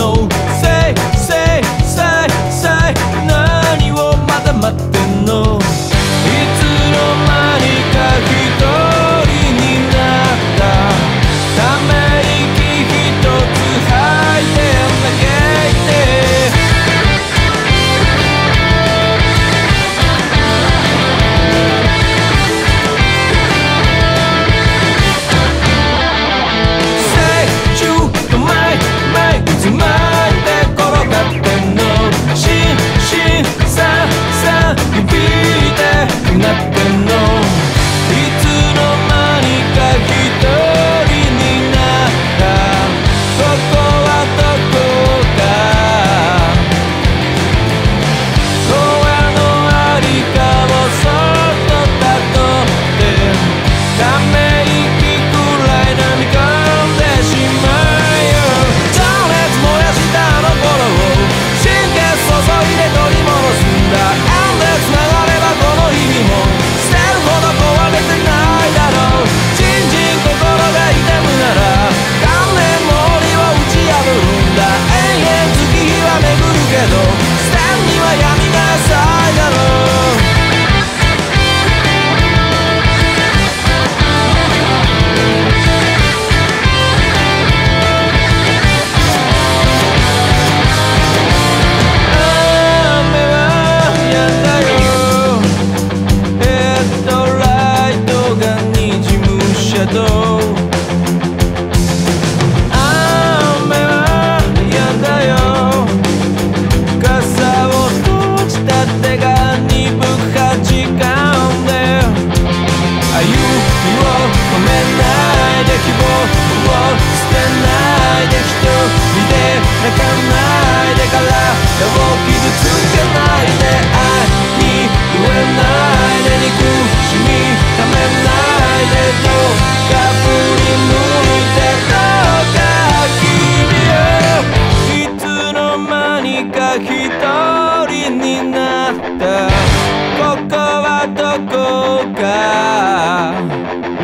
know. Say, say, say. boca.